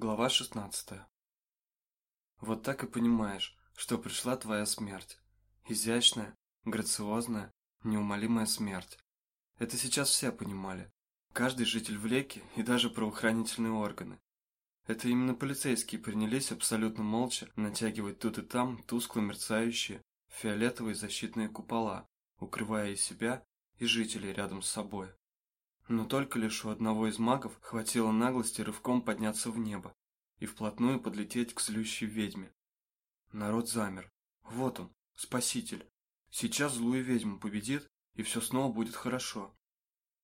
Глава 16 Вот так и понимаешь, что пришла твоя смерть. Изящная, грациозная, неумолимая смерть. Это сейчас все понимали. Каждый житель Влеки и даже правоохранительные органы. Это именно полицейские принялись абсолютно молча натягивать тут и там тускло мерцающие фиолетовые защитные купола, укрывая и себя, и жителей рядом с собой. Но только лишь у одного из магов хватило наглости рывком подняться в небо и вплотную подлететь к злющей ведьме. Народ замер. Вот он, спаситель. Сейчас злую ведьму победит, и все снова будет хорошо.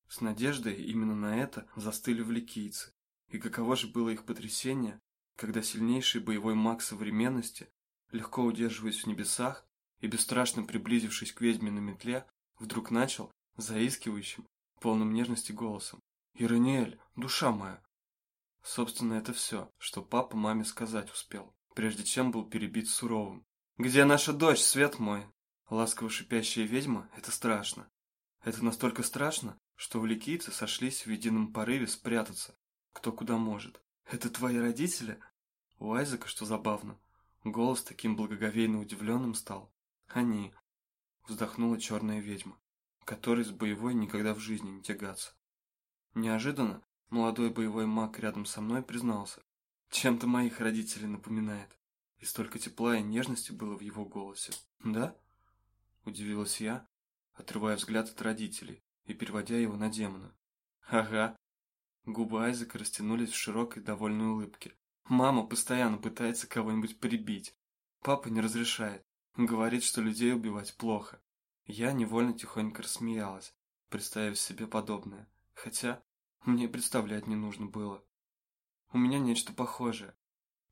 С надеждой именно на это застыли вликийцы. И каково же было их потрясение, когда сильнейший боевой маг современности, легко удерживаясь в небесах и бесстрашно приблизившись к ведьме на метле, вдруг начал, заискивающим, полным нежности голосом. «Ириниэль, душа моя!» Собственно, это все, что папа маме сказать успел, прежде чем был перебит суровым. «Где наша дочь, свет мой?» Ласково шипящая ведьма – это страшно. Это настолько страшно, что вликийцы сошлись в едином порыве спрятаться, кто куда может. «Это твои родители?» У Айзека, что забавно, голос таким благоговейно удивленным стал. «Они», – вздохнула черная ведьма который с боевой никогда в жизни не тягаться. Неожиданно молодой боевой маг рядом со мной признался, чем-то моих родителей напоминает. И столько тепла и нежности было в его голосе. «Да?» – удивилась я, отрывая взгляд от родителей и переводя его на демона. «Ага». Губы Айзека растянулись в широкой довольной улыбке. «Мама постоянно пытается кого-нибудь прибить. Папа не разрешает. Говорит, что людей убивать плохо. Я невольно тихонько рассмеялась, представив себе подобное, хотя мне представлять не нужно было. У меня нечто похожее,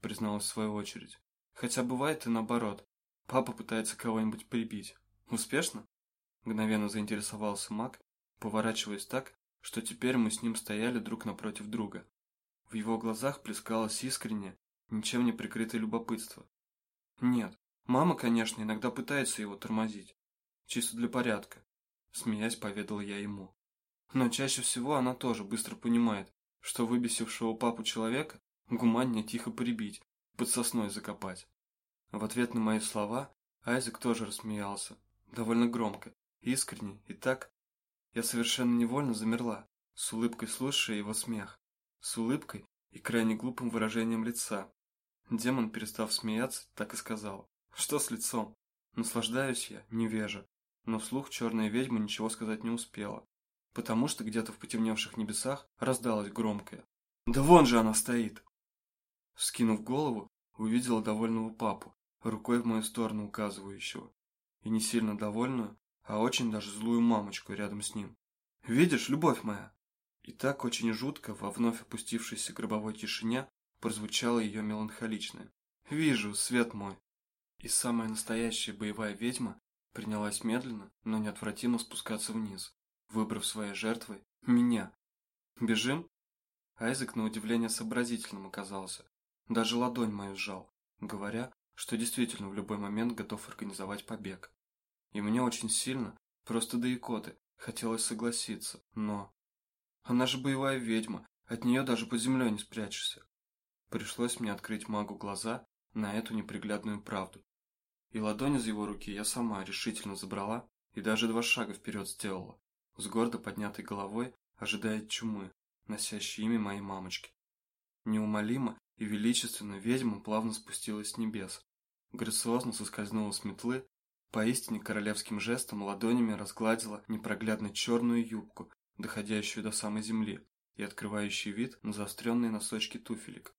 призналась в свою очередь. Хотя бывает и наоборот. Папа пытается кого-нибудь прибить. Успешно? Мгновенно заинтересовался Мак, поворачиваясь так, что теперь мы с ним стояли друг напротив друга. В его глазах плескалось искреннее, ничем не прикрытое любопытство. Нет, мама, конечно, иногда пытается его тормозить, Чисто для порядка, смеясь, поведал я ему. Но чаще всего она тоже быстро понимает, что выбесившего папу человека гуманнее тихо прибить, под сосной закопать. В ответ на мои слова Айзек тоже рассмеялся, довольно громко, искренне и так. Я совершенно невольно замерла, с улыбкой слушая его смех, с улыбкой и крайне глупым выражением лица. Демон, перестав смеяться, так и сказал. Что с лицом? Наслаждаюсь я, невежа но вслух черная ведьма ничего сказать не успела, потому что где-то в потемневших небесах раздалось громкое «Да вон же она стоит!» Скинув голову, увидела довольного папу, рукой в мою сторону указывающего, и не сильно довольную, а очень даже злую мамочку рядом с ним. «Видишь, любовь моя!» И так очень жутко во вновь опустившейся гробовой тишине прозвучало ее меланхоличное. «Вижу, свет мой!» И самая настоящая боевая ведьма принялась медленно, но неотвратимо спускаться вниз, выбрав своей жертвой меня. «Бежим?» Айзек на удивление сообразительным оказался. Даже ладонь мою сжал, говоря, что действительно в любой момент готов организовать побег. И мне очень сильно, просто до икоты, хотелось согласиться, но... Она же боевая ведьма, от нее даже под землей не спрячешься. Пришлось мне открыть магу глаза на эту неприглядную правду и ладонь из его руки я сама решительно забрала и даже два шага вперед сделала, с гордо поднятой головой, ожидая чумы, носящей имя моей мамочки. Неумолимо и величественно ведьма плавно спустилась с небес, грациозно соскользнула с метлы, поистине королевским жестом ладонями разгладила непроглядно черную юбку, доходящую до самой земли и открывающий вид на заостренные носочки туфелек.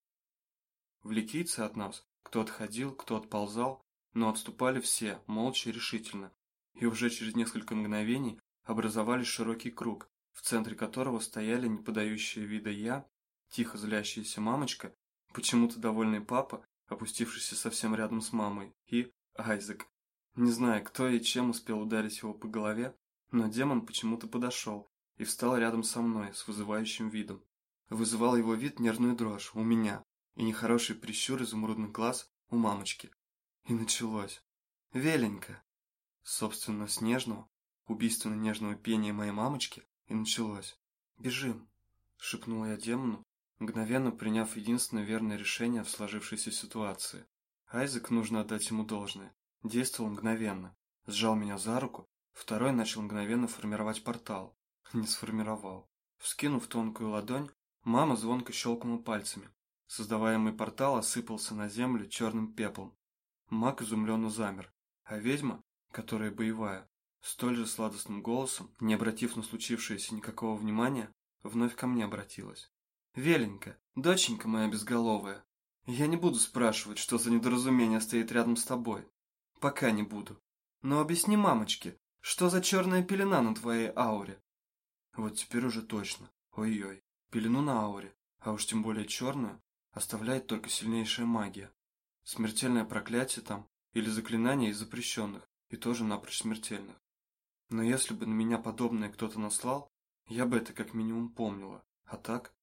Влекийцы от нас, кто отходил, кто отползал, но отступали все, молча и решительно, и уже через несколько мгновений образовали широкий круг, в центре которого стояли не подающие вида я, тихо злящаяся мамочка, почему-то довольный папа, опустившийся совсем рядом с мамой, и Айзек. Не знаю, кто и чем успел ударить его по голове, но демон почему-то подошел и встал рядом со мной с вызывающим видом. Вызывал его вид нервную дрожь у меня и нехороший прищур изумрудных глаз у мамочки. И началось. Веленько. Собственно, с нежного, убийственно нежного пения моей мамочки и началось. «Бежим!» – шепнула я демону, мгновенно приняв единственное верное решение в сложившейся ситуации. Айзек, нужно отдать ему должное, действовал мгновенно. Сжал меня за руку, второй начал мгновенно формировать портал. Не сформировал. Вскинув тонкую ладонь, мама звонко щелкнула пальцами. Создаваемый портал осыпался на землю черным пеплом. Маг изумленно замер, а ведьма, которая боевая, столь же сладостным голосом, не обратив на случившееся никакого внимания, вновь ко мне обратилась. «Веленька, доченька моя безголовая, я не буду спрашивать, что за недоразумение стоит рядом с тобой. Пока не буду. Но объясни мамочке, что за черная пелена на твоей ауре?» Вот теперь уже точно. Ой-ой, пелену на ауре, а уж тем более черную, оставляет только сильнейшая магия. Смертельное проклятие там, или заклинание из запрещенных, и тоже напрочь смертельных. Но если бы на меня подобное кто-то наслал, я бы это как минимум помнила. А так,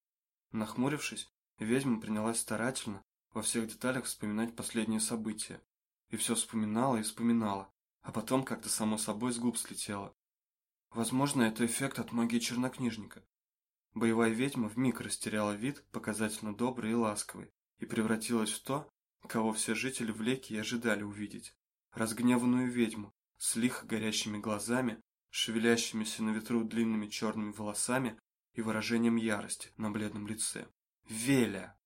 нахмурившись, ведьма принялась старательно во всех деталях вспоминать последние события. И все вспоминала и вспоминала, а потом как-то само собой с губ слетело. Возможно, это эффект от магии чернокнижника. Боевая ведьма вмиг растеряла вид, показательно добрый и ласковый, и превратилась в то, кого все жители в Леке и ожидали увидеть. Разгневанную ведьму, с лихо горящими глазами, шевелящимися на ветру длинными черными волосами и выражением ярости на бледном лице. «Веля!»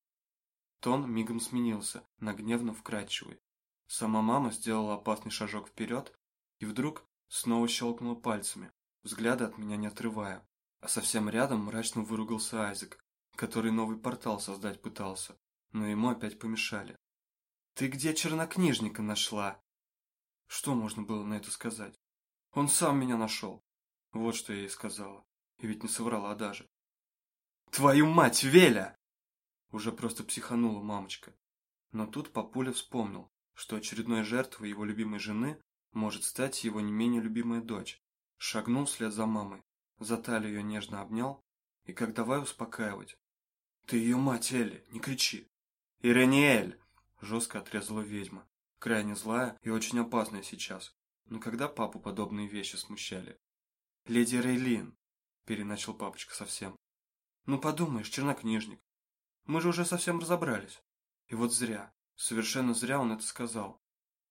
Тон мигом сменился на гневно вкрадчивый. Сама мама сделала опасный шажок вперед и вдруг снова щелкнула пальцами, взгляда от меня не отрывая. А совсем рядом мрачно выругался Айзек, который новый портал создать пытался, но ему опять помешали. «Ты где чернокнижника нашла?» Что можно было на это сказать? Он сам меня нашел. Вот что я ей сказала. И ведь не соврала даже. «Твою мать, Веля!» Уже просто психанула мамочка. Но тут папуля вспомнил, что очередной жертвой его любимой жены может стать его не менее любимая дочь. Шагнул вслед за мамой, за талию ее нежно обнял и как давай успокаивать. «Ты ее мать, Элли, не кричи!» «Ириниэль!» – жестко отрезала ведьма, крайне злая и очень опасная сейчас. Но когда папу подобные вещи смущали? «Леди Рейлин!» – переначал папочка совсем. «Ну подумаешь, чернокнижник. Мы же уже совсем разобрались. И вот зря, совершенно зря он это сказал.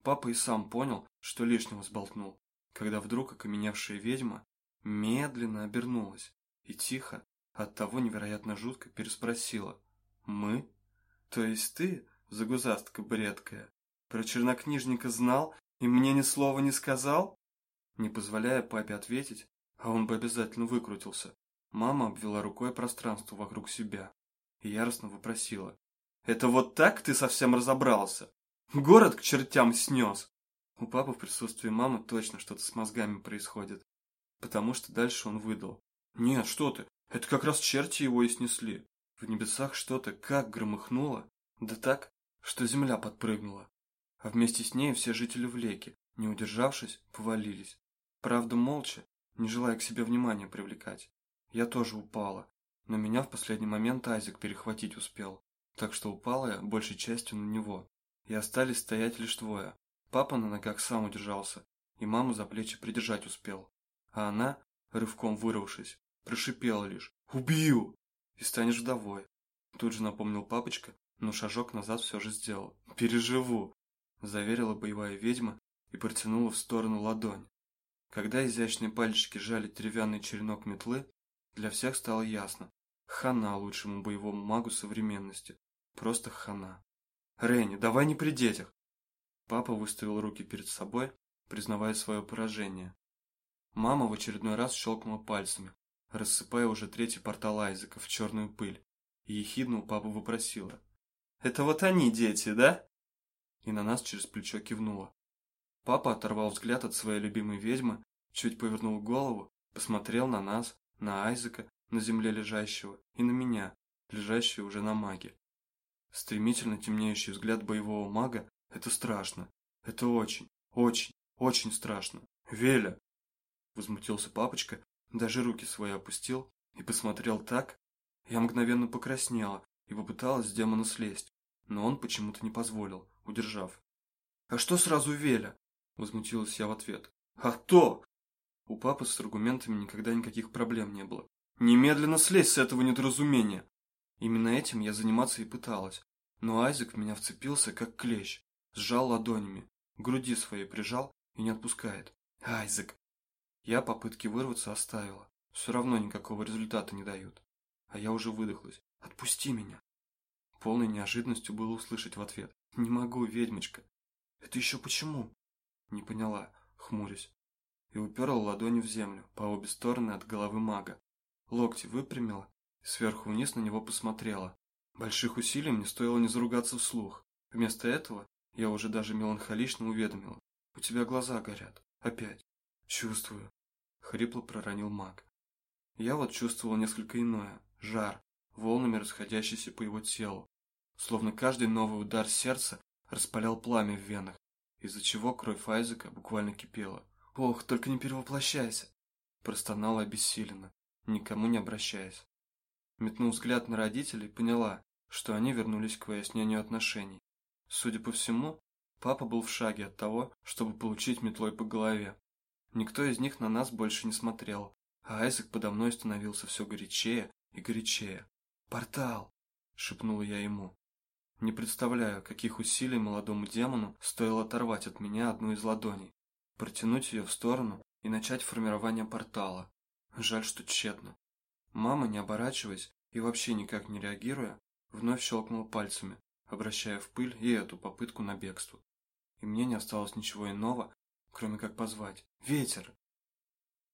Папа и сам понял, что лишнего сболтнул, когда вдруг окаменевшая ведьма медленно обернулась и тихо, оттого невероятно жутко переспросила. «Мы? То есть ты, загузастка бредкая, про чернокнижника знал и мне ни слова не сказал?» Не позволяя папе ответить, а он бы обязательно выкрутился, мама обвела рукой пространство вокруг себя и яростно вопросила. «Это вот так ты совсем разобрался? Город к чертям снес!» У папы в присутствии мамы точно что-то с мозгами происходит, потому что дальше он выдал. «Нет, что ты, это как раз черти его и снесли. В небесах что-то как громыхнуло, да так, что земля подпрыгнула. А вместе с ней все жители Влеки, не удержавшись, повалились. Правда, молча, не желая к себе внимания привлекать. Я тоже упала, но меня в последний момент Азик перехватить успел, так что упала я большей частью на него. И остались стоять лишь двое. Папа на ногах сам удержался, и маму за плечи придержать успел. А она, рывком вырвавшись, прошипела лишь «Убью!» и станешь вдовой. Тут же напомнил папочка, но шажок назад все же сделал. «Переживу!» – заверила боевая ведьма и протянула в сторону ладонь. Когда изящные пальчики жали деревянный черенок метлы, для всех стало ясно. Хана лучшему боевому магу современности. Просто хана. «Ренни, давай не при детях!» Папа выставил руки перед собой, признавая свое поражение. Мама в очередной раз щелкнула пальцами, рассыпая уже третий портал Айзека в черную пыль, и ехидно у папы вопросила. «Это вот они, дети, да?» И на нас через плечо кивнула. Папа оторвал взгляд от своей любимой ведьмы, чуть повернул голову, посмотрел на нас, на Айзека, на земле лежащего, и на меня, лежащего уже на маге. Стремительно темнеющий взгляд боевого мага – это страшно. Это очень, очень, очень страшно. «Веля!» – возмутился папочка, даже руки свои опустил и посмотрел так. Я мгновенно покраснела и попыталась с демона слезть, но он почему-то не позволил, удержав. «А что сразу Веля?» – возмутилась я в ответ. «А то!» У папы с аргументами никогда никаких проблем не было. «Немедленно слезь с этого недоразумения!» Именно этим я заниматься и пыталась. Но Айзек в меня вцепился, как клещ, сжал ладонями, груди своей прижал и не отпускает. Айзек! Я попытки вырваться оставила. Все равно никакого результата не дают. А я уже выдохлась. Отпусти меня. Полной неожиданностью было услышать в ответ. Не могу, ведьмочка. Это еще почему? Не поняла, хмурясь. И уперла ладони в землю, по обе стороны от головы мага. Локти выпрямила и сверху вниз на него посмотрела. Больших усилий мне стоило не заругаться вслух. Вместо этого я уже даже меланхолично уведомила. У тебя глаза горят. Опять. Чувствую. Хрипло проронил маг. Я вот чувствовал несколько иное. Жар, волнами расходящийся по его телу. Словно каждый новый удар сердца распалял пламя в венах, из-за чего кровь Айзека буквально кипела. «Ох, только не перевоплощайся!» Простонала обессиленно, никому не обращаясь. Метнув взгляд на родителей, поняла, что они вернулись к выяснению отношений. Судя по всему, папа был в шаге от того, чтобы получить метлой по голове. Никто из них на нас больше не смотрел, а Айзек подо мной становился все горячее и горячее. «Портал!» – шепнула я ему. Не представляю, каких усилий молодому демону стоило оторвать от меня одну из ладоней, протянуть ее в сторону и начать формирование портала. Жаль, что тщетно. Мама, не оборачиваясь и вообще никак не реагируя, вновь щелкнула пальцами, обращая в пыль и эту попытку на бегство. И мне не осталось ничего иного, кроме как позвать «Ветер!».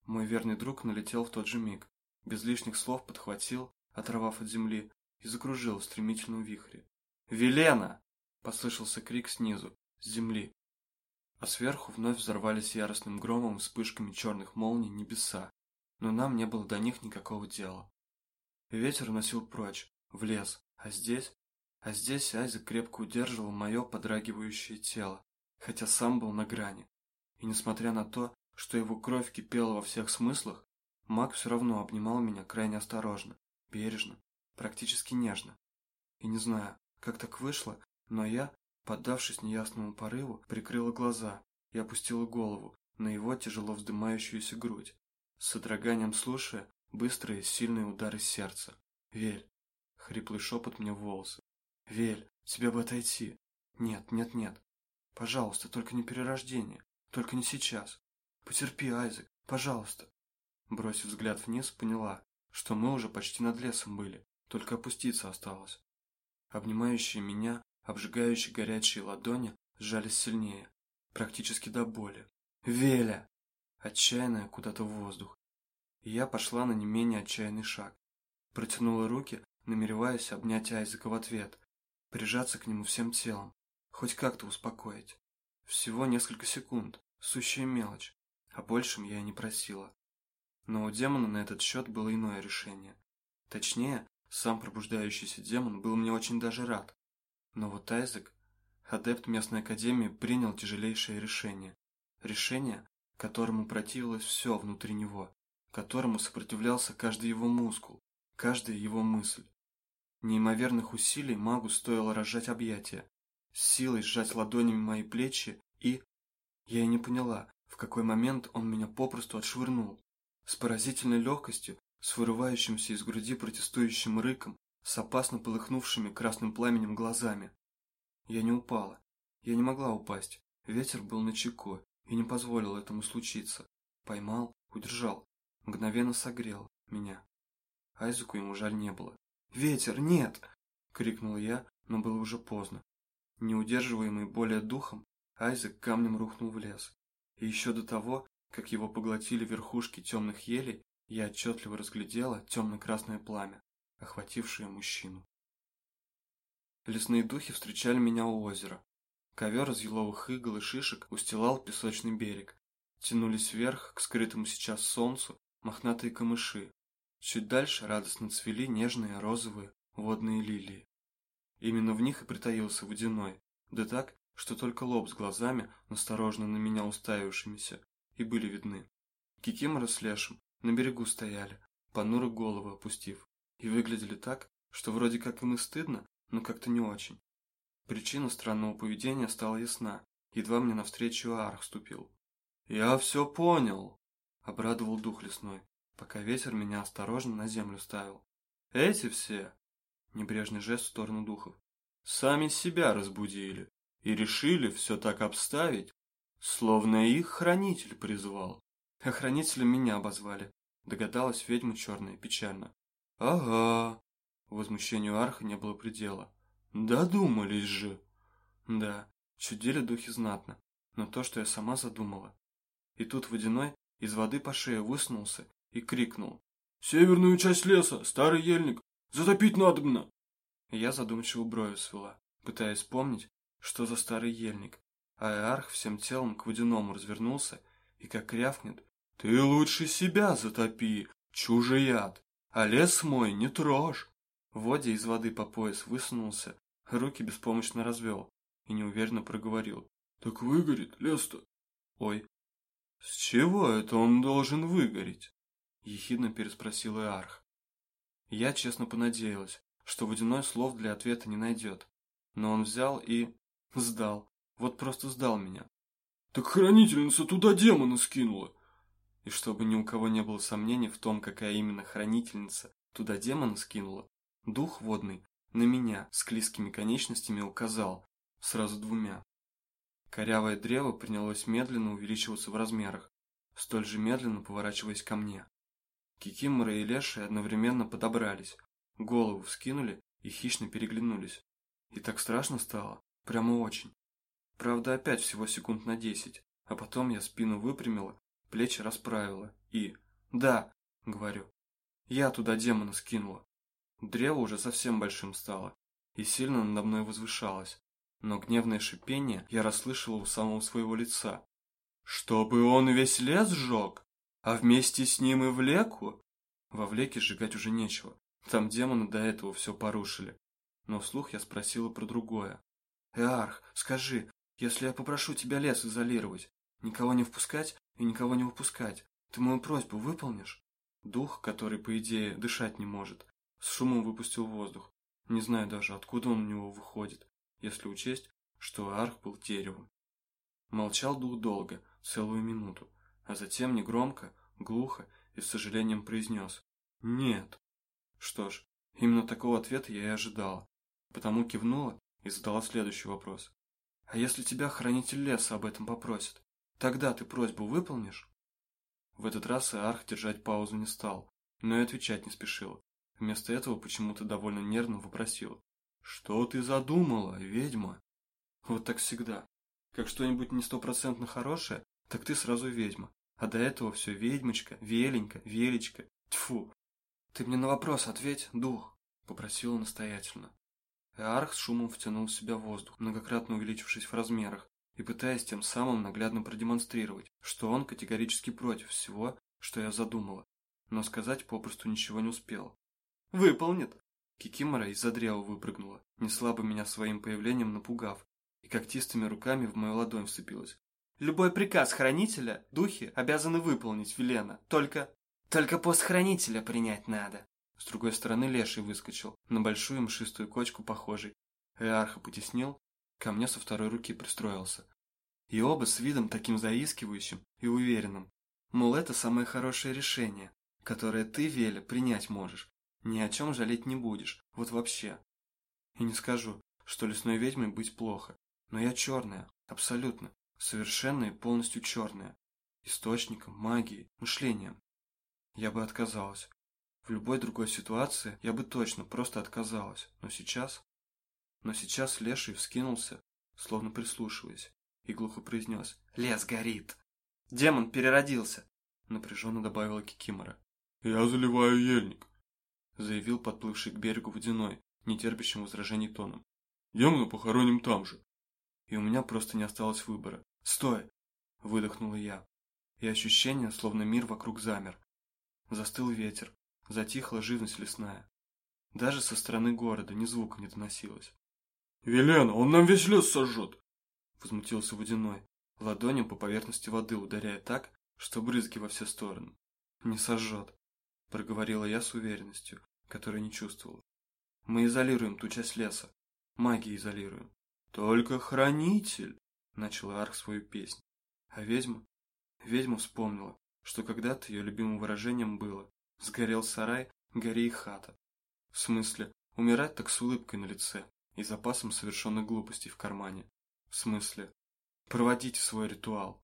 Мой верный друг налетел в тот же миг, без лишних слов подхватил, оторвав от земли, и закружил в стремительном вихре. «Велена!» – послышался крик снизу, с земли. А сверху вновь взорвались яростным громом вспышками черных молний небеса, но нам не было до них никакого дела. Ветер носил прочь, в лес, а здесь... А здесь Айзек крепко удерживал мое подрагивающее тело, хотя сам был на грани. И несмотря на то, что его кровь кипела во всех смыслах, маг все равно обнимал меня крайне осторожно, бережно, практически нежно. И не знаю, как так вышло, но я, поддавшись неясному порыву, прикрыла глаза и опустила голову на его тяжело вздымающуюся грудь, с содроганием слушая быстрые сильные удары сердца. «Вель!» — хриплый шепот мне в волосы. «Вель, тебе бы отойти!» «Нет, нет, нет! Пожалуйста, только не перерождение, только не сейчас! Потерпи, Айзек, пожалуйста!» Бросив взгляд вниз, поняла, что мы уже почти над лесом были, только опуститься осталось. Обнимающие меня, обжигающие горячие ладони сжались сильнее, практически до боли. «Веля!» отчаянная куда-то в воздух. И я пошла на не менее отчаянный шаг. Протянула руки, намереваясь обнять Айзека в ответ, прижаться к нему всем телом, хоть как-то успокоить. Всего несколько секунд, сущая мелочь, а большим я и не просила. Но у демона на этот счет было иное решение. Точнее, сам пробуждающийся демон был мне очень даже рад. Но вот Айзек, адепт местной академии, принял тяжелейшее решение. Решение, которому противилось все внутри него, которому сопротивлялся каждый его мускул, каждая его мысль. Неимоверных усилий магу стоило разжать объятия, с силой сжать ладонями мои плечи и... Я и не поняла, в какой момент он меня попросту отшвырнул. С поразительной легкостью, с вырывающимся из груди протестующим рыком, с опасно полыхнувшими красным пламенем глазами. Я не упала. Я не могла упасть. Ветер был на чеку, и не позволил этому случиться. Поймал, удержал, мгновенно согрел меня. Айзеку ему жаль не было. «Ветер, нет!» — крикнул я, но было уже поздно. Неудерживаемый более духом, Айзек камнем рухнул в лес. И еще до того, как его поглотили верхушки темных елей, я отчетливо разглядела темно-красное пламя, охватившее мужчину. Лесные духи встречали меня у озера, Ковер из еловых игл и шишек устилал песочный берег. Тянулись вверх к скрытому сейчас солнцу мохнатые камыши. Чуть дальше радостно цвели нежные розовые водные лилии. Именно в них и притаился водяной, да так, что только лоб с глазами, насторожно на меня уставившимися, и были видны. Кикимора с Лешем на берегу стояли, понуро головы опустив, и выглядели так, что вроде как им и стыдно, но как-то не очень. Причина странного поведения стала ясна, едва мне навстречу Арх вступил. «Я все понял», — обрадовал дух лесной, пока ветер меня осторожно на землю ставил. «Эти все?» Небрежный жест в сторону духов. Сами себя разбудили и решили все так обставить, словно их хранитель призвал. А хранителя меня обозвали, догадалась ведьма черная печально. Ага. Возмущению Арха не было предела. Додумались же. Да, чудили духи знатно, но то, что я сама задумала. И тут водяной из воды по шее высунулся и крикнул. «Северную часть леса, старый ельник, затопить надобно!» Я задумчиво брови свела, пытаясь вспомнить, что за старый ельник, а Иарх всем телом к водяному развернулся и как рявкнет. «Ты лучше себя затопи, чужеяд, а лес мой не трожь!» Водя из воды по пояс высунулся, руки беспомощно развел и неуверенно проговорил. «Так выгорит лес-то!» «Ой, с чего это он должен выгореть?» Ехидно переспросил Иарх. Я честно понадеялась, что водяной слов для ответа не найдет. Но он взял и... сдал. Вот просто сдал меня. «Так хранительница туда демона скинула!» И чтобы ни у кого не было сомнений в том, какая именно хранительница туда демона скинула, дух водный на меня с клизкими конечностями указал, сразу двумя. Корявое древо принялось медленно увеличиваться в размерах, столь же медленно поворачиваясь ко мне. Кикимора и Леши одновременно подобрались, голову вскинули и хищно переглянулись. И так страшно стало, прямо очень. Правда, опять всего секунд на десять, а потом я спину выпрямила, плечи расправила и... «Да», — говорю, — «я туда демона скинула». Древо уже совсем большим стало и сильно надо мной возвышалось, но гневное шипение я расслышала у самого своего лица. «Чтобы он весь лес сжег, а вместе с ним и в леку?» Во влеке сжигать уже нечего, там демоны до этого все порушили. Но вслух я спросила про другое. «Эарх, скажи, если я попрошу тебя лес изолировать, никого не впускать и никого не выпускать, ты мою просьбу выполнишь?» Дух, который, по идее, дышать не может, с шумом выпустил воздух. Не знаю даже, откуда он у него выходит, если учесть, что Арх был деревом. Молчал дух долго, целую минуту, а затем негромко, глухо и с сожалением произнес «Нет». Что ж, именно такого ответа я и ожидала, потому кивнула и задала следующий вопрос. А если тебя хранитель леса об этом попросит, тогда ты просьбу выполнишь? В этот раз Иарх держать паузу не стал, но и отвечать не спешил. Вместо этого почему-то довольно нервно вопросил. «Что ты задумала, ведьма?» Вот так всегда. Как что-нибудь не стопроцентно хорошее, так ты сразу ведьма. А до этого все ведьмочка, веленька, велечка. Тьфу. Ты мне на вопрос ответь, дух, попросила настоятельно. Эарх с шумом втянул в себя воздух, многократно увеличившись в размерах, и пытаясь тем самым наглядно продемонстрировать, что он категорически против всего, что я задумала, но сказать попросту ничего не успел. «Выполнит!» Кикимора из-за древа выпрыгнула, неслабо меня своим появлением напугав, и когтистыми руками в мою ладонь вцепилась. «Любой приказ хранителя духи обязаны выполнить, Велена, только...» «Только пост хранителя принять надо!» С другой стороны леший выскочил, на большую мшистую кочку похожий. Эарха потеснил, ко мне со второй руки пристроился. И оба с видом таким заискивающим и уверенным. Мол, это самое хорошее решение, которое ты, Веля, принять можешь. Ни о чем жалеть не будешь, вот вообще. И не скажу, что лесной ведьмой быть плохо, но я черная, абсолютно, совершенно и полностью черная. Источником, магией, мышлением. Я бы отказалась. В любой другой ситуации я бы точно просто отказалась, но сейчас... Но сейчас Леший вскинулся, словно прислушиваясь, и глухо произнес «Лес горит!» «Демон переродился!» напряженно добавила Кикимора. «Я заливаю ельник», заявил подплывший к берегу водяной, нетерпящим возражений тоном. «Демона похороним там же». И у меня просто не осталось выбора. «Стой!» – выдохнула я. И ощущение, словно мир вокруг замер. Застыл ветер, затихла живность лесная. Даже со стороны города ни звука не доносилось. «Велена, он нам весь лес сожжет!» Возмутился водяной, ладонью по поверхности воды ударяя так, что брызги во все стороны. «Не сожжет», — проговорила я с уверенностью, которой не чувствовала. «Мы изолируем ту часть леса. Магией изолируем». «Только хранитель!» — начал Арх свою песнь. А ведьма? Ведьма вспомнила, что когда-то ее любимым выражением было Сгорел сарай, гори и хата. В смысле, Умирать так с улыбкой на лице и запасом совершенных глупостей в кармане. В смысле, проводите свой ритуал.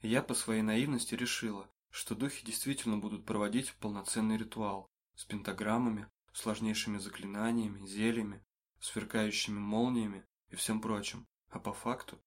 Я по своей наивности решила, что духи действительно будут проводить полноценный ритуал с пентаграммами, сложнейшими заклинаниями, зельями, сверкающими молниями и всем прочим. А по факту?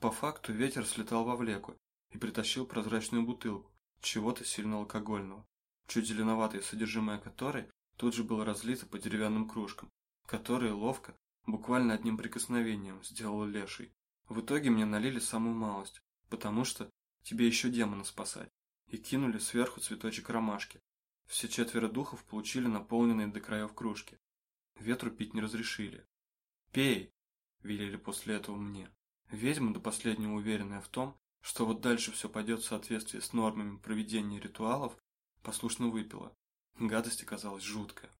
По факту ветер слетал во влеку и притащил прозрачную бутылку чего-то сильно алкогольного, чуть зеленоватое содержимое которой тут же было разлито по деревянным кружкам, которые ловко, буквально одним прикосновением, сделал леший. В итоге мне налили самую малость, потому что тебе еще демона спасать, и кинули сверху цветочек ромашки. Все четверо духов получили наполненные до краев кружки. Ветру пить не разрешили. «Пей!» – велели после этого мне. Ведьма, до последнего уверенная в том, что вот дальше все пойдет в соответствии с нормами проведения ритуалов, послушно выпила. Гадость оказалась жуткая.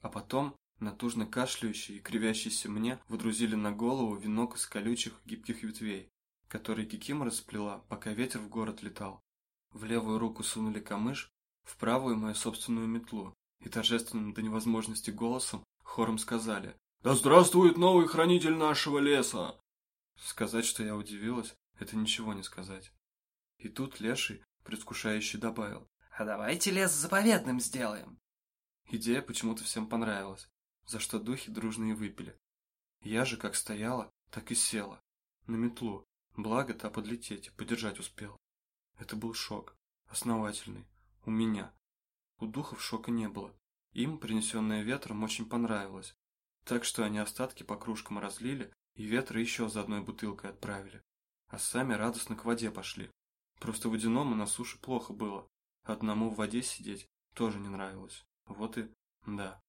А потом, натужно кашляющий и кривящийся мне, выдрузили на голову венок из колючих гибких ветвей, который Кикима расплела, пока ветер в город летал. В левую руку сунули камыш, в правую мою собственную метлу, и торжественным до невозможности голосом хором сказали «Да здравствует новый хранитель нашего леса!» Сказать, что я удивилась, это ничего не сказать. И тут Леший, предвкушающе добавил «А давайте лес заповедным сделаем!» Идея почему-то всем понравилась, за что духи дружно и выпили. Я же как стояла, так и села. На метлу, благо та подлететь и подержать успел. Это был шок. Основательный. У меня. У духов шока не было. Им, принесенное ветром, очень понравилось. Так что они остатки по кружкам разлили и ветра еще за одной бутылкой отправили. А сами радостно к воде пошли. Просто водяному на суше плохо было. Одному в воде сидеть тоже не нравилось. Вот и... да.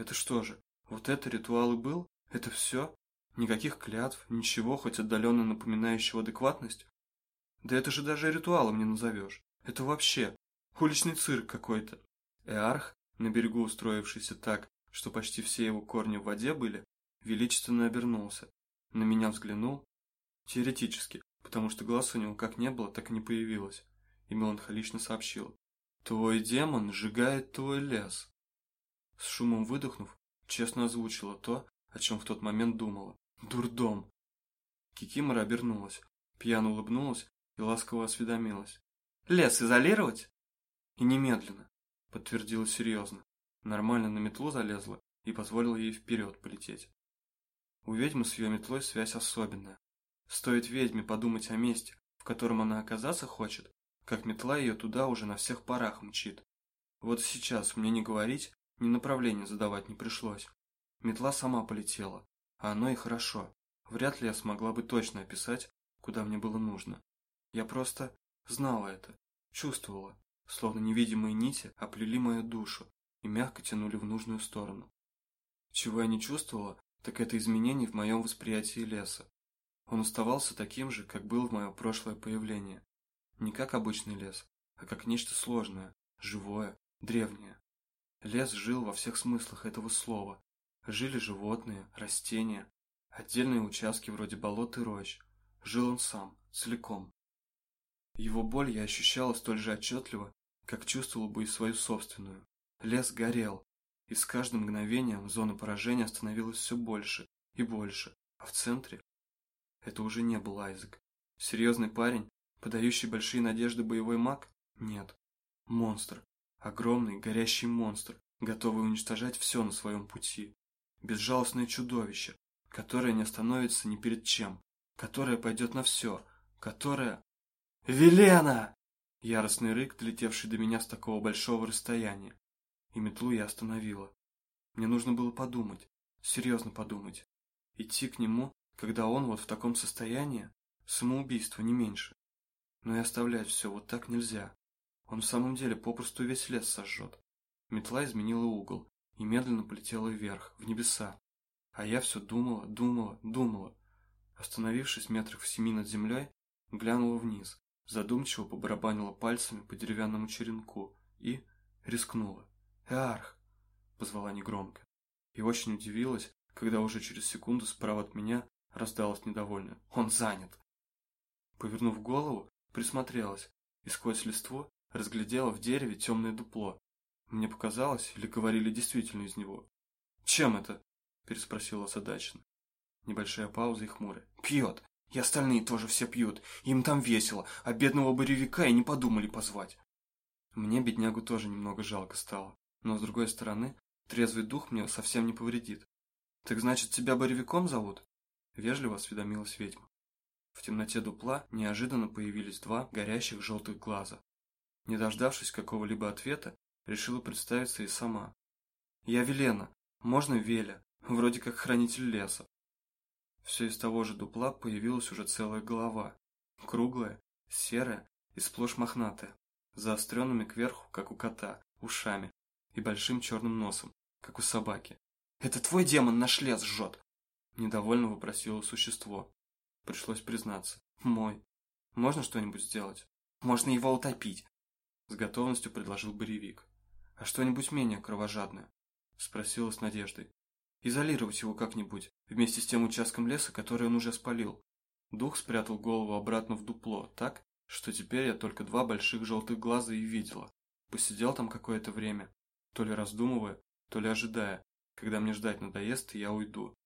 Это что же, вот это ритуал и был? Это все? Никаких клятв, ничего, хоть отдаленно напоминающего адекватность? Да это же даже ритуалом не назовешь. Это вообще уличный цирк какой-то. Эарх, на берегу устроившийся так, что почти все его корни в воде были, величественно обернулся. На меня взглянул. Теоретически, потому что глаз у него как не было, так и не появилось. И меланхолично сообщил. Твой демон сжигает твой лес. С шумом выдохнув, честно озвучила то, о чем в тот момент думала. Дурдом. Кикимора обернулась, пьяно улыбнулась и ласково осведомилась. «Лес изолировать?» «И немедленно», — подтвердила серьезно. Нормально на метлу залезла и позволила ей вперед полететь. У ведьмы с ее метлой связь особенная. Стоит ведьме подумать о месте, в котором она оказаться хочет, как метла ее туда уже на всех парах мчит. Вот сейчас мне не говорить, ни направление задавать не пришлось. Метла сама полетела, а оно и хорошо. Вряд ли я смогла бы точно описать, куда мне было нужно. Я просто знала это, чувствовала, словно невидимые нити оплели мою душу и мягко тянули в нужную сторону. Чего я не чувствовала, так это изменений в моем восприятии леса. Он оставался таким же, как был в мое прошлое появление. Не как обычный лес, а как нечто сложное, живое, древнее. Лес жил во всех смыслах этого слова. Жили животные, растения, отдельные участки вроде болот и рощ. Жил он сам, целиком. Его боль я ощущала столь же отчетливо, как чувствовала бы и свою собственную. Лес горел, и с каждым мгновением зона поражения становилась все больше и больше, а в центре это уже не был Айзек. Серьезный парень, подающий большие надежды боевой маг? Нет. Монстр. Огромный, горящий монстр, готовый уничтожать все на своем пути. Безжалостное чудовище, которое не остановится ни перед чем, которое пойдет на все, которое... «Велена!» Яростный рык, долетевший до меня с такого большого расстояния. И метлу я остановила. Мне нужно было подумать, серьезно подумать. Идти к нему, когда он вот в таком состоянии, самоубийство, не меньше. Но и оставлять все вот так нельзя. Он в самом деле попросту весь лес сожжет. Метла изменила угол и медленно полетела вверх, в небеса. А я все думала, думала, думала. Остановившись метрах в семи над землей, глянула вниз, задумчиво побарабанила пальцами по деревянному черенку и рискнула. «Эарх!» – позвала негромко. И очень удивилась, когда уже через секунду справа от меня раздалось недовольное. «Он занят!» Повернув голову, присмотрелась и сквозь листву разглядела в дереве темное дупло. Мне показалось, или говорили действительно из него. Чем это? Переспросила озадаченно. Небольшая пауза и хмурая. Пьет. И остальные тоже все пьют. Им там весело, а бедного боревика и не подумали позвать. Мне беднягу тоже немного жалко стало. Но с другой стороны, трезвый дух мне совсем не повредит. Так значит, тебя боревиком зовут? Вежливо осведомилась ведьма. В темноте дупла неожиданно появились два горящих желтых глаза. Не дождавшись какого-либо ответа, решила представиться и сама. «Я Велена. Можно Веля? Вроде как хранитель леса». Все из того же дупла появилась уже целая голова. Круглая, серая и сплошь мохнатая, заостренными кверху, как у кота, ушами и большим черным носом, как у собаки. «Это твой демон наш лес жжет!» Недовольно вопросило существо. Пришлось признаться. «Мой. Можно что-нибудь сделать?» «Можно его утопить!» С готовностью предложил Боревик. «А что-нибудь менее кровожадное?» Спросила с надеждой. «Изолировать его как-нибудь, вместе с тем участком леса, который он уже спалил». Дух спрятал голову обратно в дупло, так, что теперь я только два больших желтых глаза и видела. Посидел там какое-то время, то ли раздумывая, то ли ожидая, когда мне ждать надоест, и я уйду.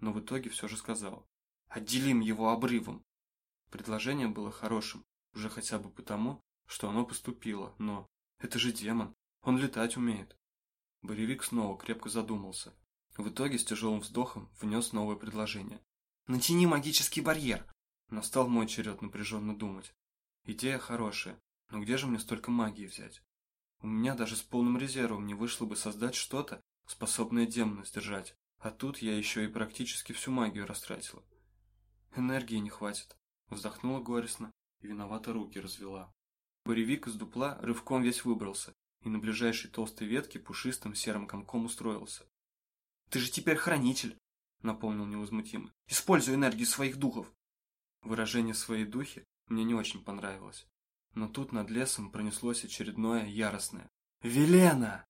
Но в итоге все же сказал. «Отделим его обрывом!» Предложение было хорошим, уже хотя бы потому, что оно поступило, но это же демон, он летать умеет. Боревик снова крепко задумался. В итоге с тяжелым вздохом внес новое предложение. «Натяни магический барьер!» Настал мой черед напряженно думать. Идея хорошая, но где же мне столько магии взять? У меня даже с полным резервом не вышло бы создать что-то, способное демона сдержать, а тут я еще и практически всю магию растратила. Энергии не хватит. Вздохнула горестно и виновато руки развела. Боревик из дупла рывком весь выбрался и на ближайшей толстой ветке пушистым серым комком устроился. «Ты же теперь хранитель!» — напомнил невозмутимо. «Используй энергию своих духов!» Выражение «свои духи» мне не очень понравилось. Но тут над лесом пронеслось очередное яростное «Велена!»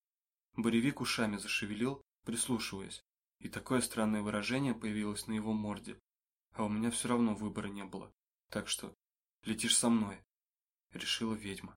Боревик ушами зашевелил, прислушиваясь, и такое странное выражение появилось на его морде. А у меня все равно выбора не было. Так что летишь со мной решила ведьма.